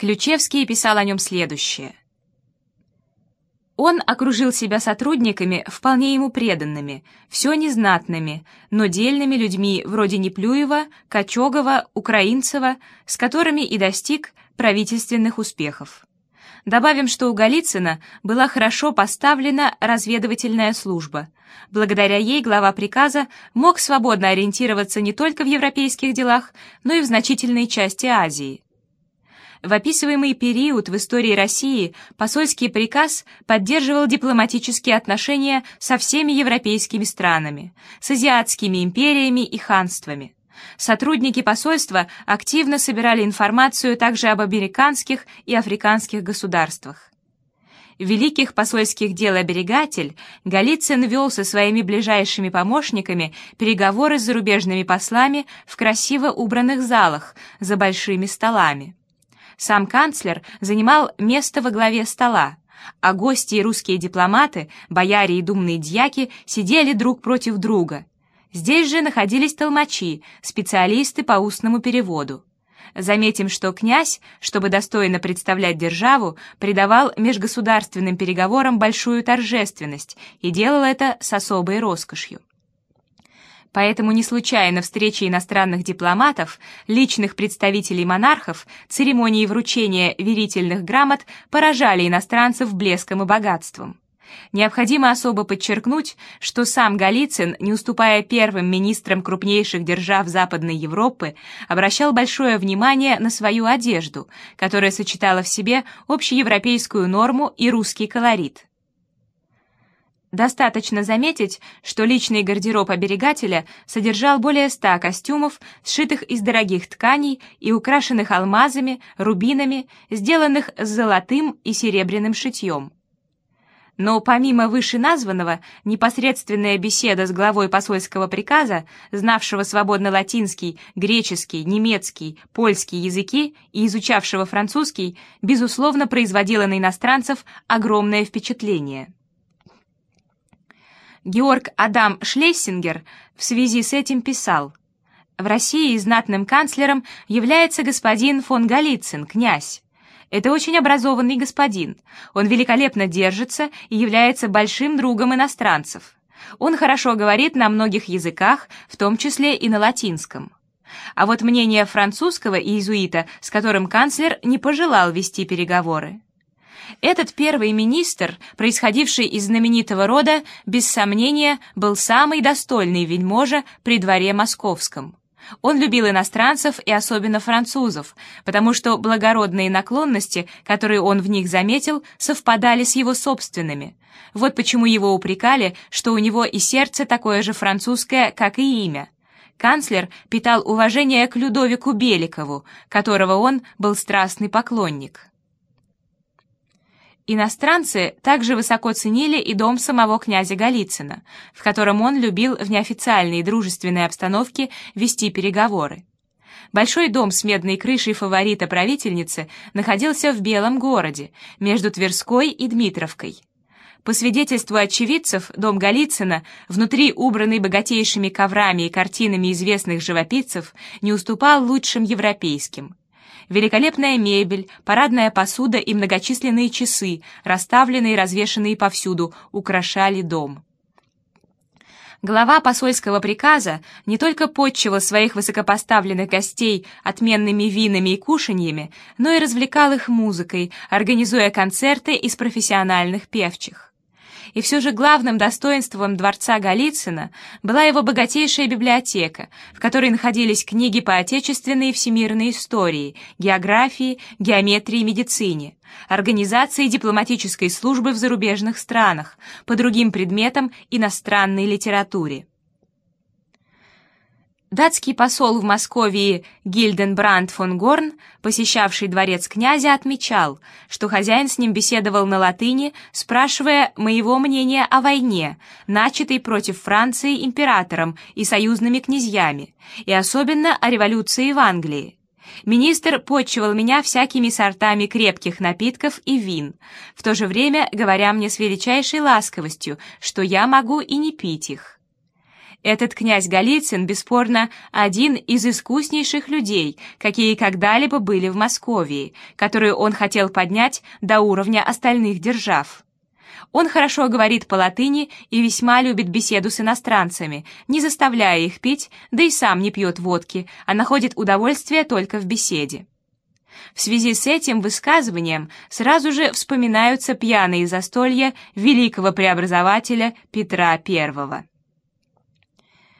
Ключевский писал о нем следующее. Он окружил себя сотрудниками, вполне ему преданными, все незнатными, но дельными людьми вроде Неплюева, Качогова, Украинцева, с которыми и достиг правительственных успехов. Добавим, что у Голицына была хорошо поставлена разведывательная служба. Благодаря ей глава приказа мог свободно ориентироваться не только в европейских делах, но и в значительной части Азии. В описываемый период в истории России посольский приказ поддерживал дипломатические отношения со всеми европейскими странами, с азиатскими империями и ханствами. Сотрудники посольства активно собирали информацию также об американских и африканских государствах. Великих посольских дел оберегатель Голицын вел со своими ближайшими помощниками переговоры с зарубежными послами в красиво убранных залах за большими столами. Сам канцлер занимал место во главе стола, а гости и русские дипломаты, бояре и думные дьяки сидели друг против друга. Здесь же находились толмачи, специалисты по устному переводу. Заметим, что князь, чтобы достойно представлять державу, придавал межгосударственным переговорам большую торжественность и делал это с особой роскошью. Поэтому не случайно встречи иностранных дипломатов, личных представителей монархов, церемонии вручения верительных грамот поражали иностранцев блеском и богатством. Необходимо особо подчеркнуть, что сам Голицын, не уступая первым министрам крупнейших держав Западной Европы, обращал большое внимание на свою одежду, которая сочетала в себе общеевропейскую норму и русский колорит. Достаточно заметить, что личный гардероб оберегателя содержал более ста костюмов, сшитых из дорогих тканей и украшенных алмазами, рубинами, сделанных с золотым и серебряным шитьем. Но помимо вышеназванного, непосредственная беседа с главой посольского приказа, знавшего свободно латинский, греческий, немецкий, польский языки и изучавшего французский, безусловно производила на иностранцев огромное впечатление. Георг Адам Шлессингер в связи с этим писал, «В России знатным канцлером является господин фон Голицын, князь. Это очень образованный господин. Он великолепно держится и является большим другом иностранцев. Он хорошо говорит на многих языках, в том числе и на латинском. А вот мнение французского иезуита, с которым канцлер не пожелал вести переговоры. Этот первый министр, происходивший из знаменитого рода, без сомнения, был самый достойный вельможа при дворе московском. Он любил иностранцев и особенно французов, потому что благородные наклонности, которые он в них заметил, совпадали с его собственными. Вот почему его упрекали, что у него и сердце такое же французское, как и имя. Канцлер питал уважение к Людовику Беликову, которого он был страстный поклонник. Иностранцы также высоко ценили и дом самого князя Голицына, в котором он любил в неофициальной и дружественной обстановке вести переговоры. Большой дом с медной крышей фаворита правительницы находился в Белом городе, между Тверской и Дмитровкой. По свидетельству очевидцев, дом Голицына, внутри убранный богатейшими коврами и картинами известных живописцев, не уступал лучшим европейским. Великолепная мебель, парадная посуда и многочисленные часы, расставленные и развешанные повсюду, украшали дом. Глава посольского приказа не только подчивал своих высокопоставленных гостей отменными винами и кушаньями, но и развлекал их музыкой, организуя концерты из профессиональных певчих и все же главным достоинством дворца Голицына была его богатейшая библиотека, в которой находились книги по отечественной и всемирной истории, географии, геометрии и медицине, организации дипломатической службы в зарубежных странах, по другим предметам иностранной литературе. Датский посол в Москве Гильденбранд фон Горн, посещавший дворец князя, отмечал, что хозяин с ним беседовал на латыни, спрашивая моего мнения о войне, начатой против Франции императором и союзными князьями, и особенно о революции в Англии. Министр почивал меня всякими сортами крепких напитков и вин, в то же время говоря мне с величайшей ласковостью, что я могу и не пить их. Этот князь Голицын, бесспорно, один из искуснейших людей, какие когда-либо были в Московии, которую он хотел поднять до уровня остальных держав. Он хорошо говорит по-латыни и весьма любит беседу с иностранцами, не заставляя их пить, да и сам не пьет водки, а находит удовольствие только в беседе. В связи с этим высказыванием сразу же вспоминаются пьяные застолья великого преобразователя Петра I.